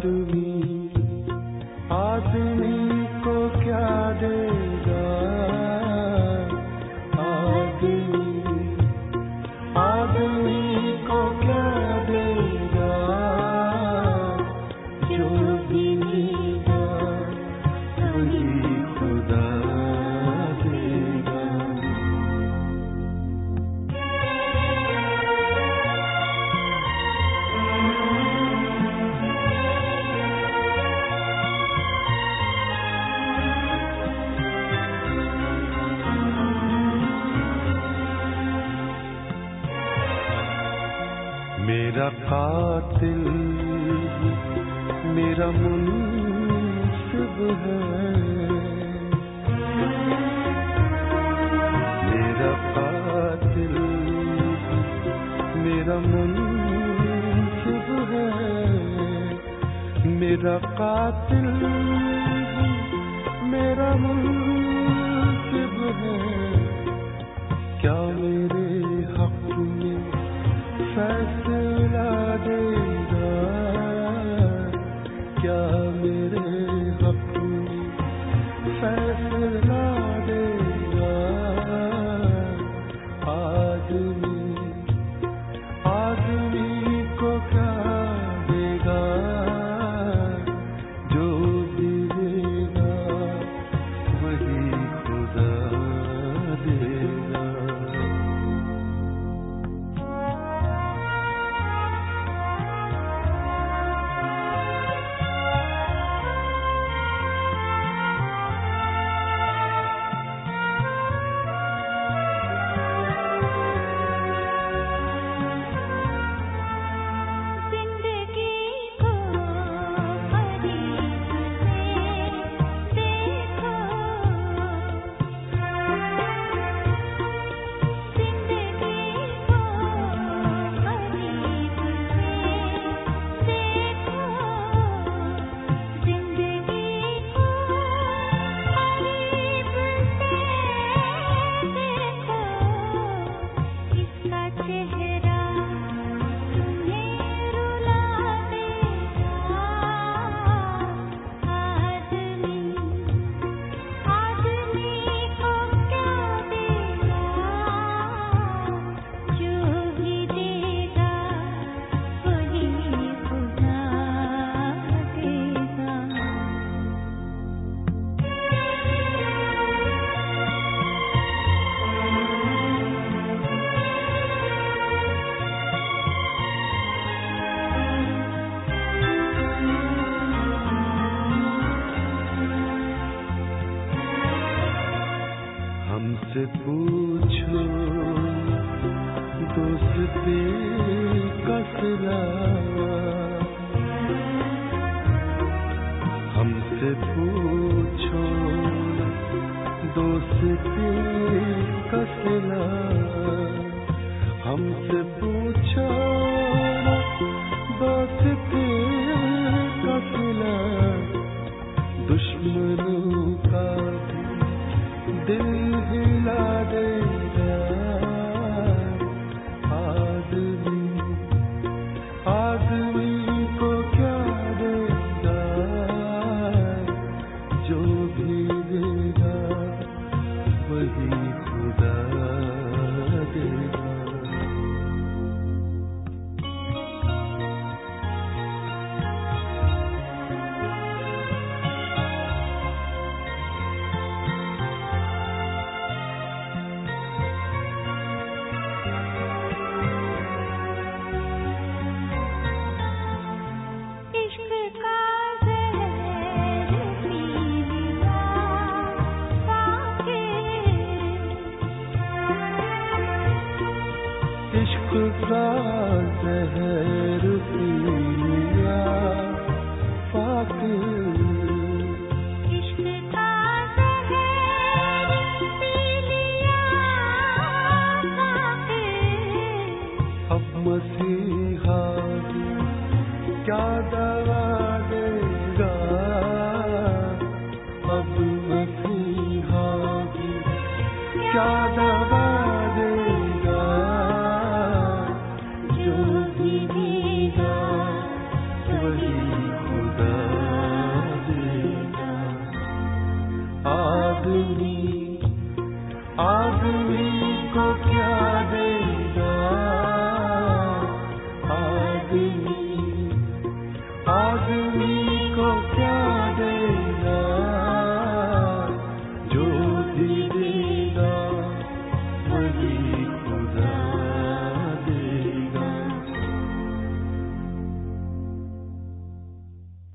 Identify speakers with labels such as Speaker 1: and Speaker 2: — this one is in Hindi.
Speaker 1: to me, ask me. मेरा कातिल मेरा मुनसिब है। मेरा कातिल मेरा मुनसिब है। मेरा कातिल। क्या हमसे पूछो दोस्ती कसरा हमसे पूछो दोस्ती कसला हमसे पूछो दोस्ती to fly.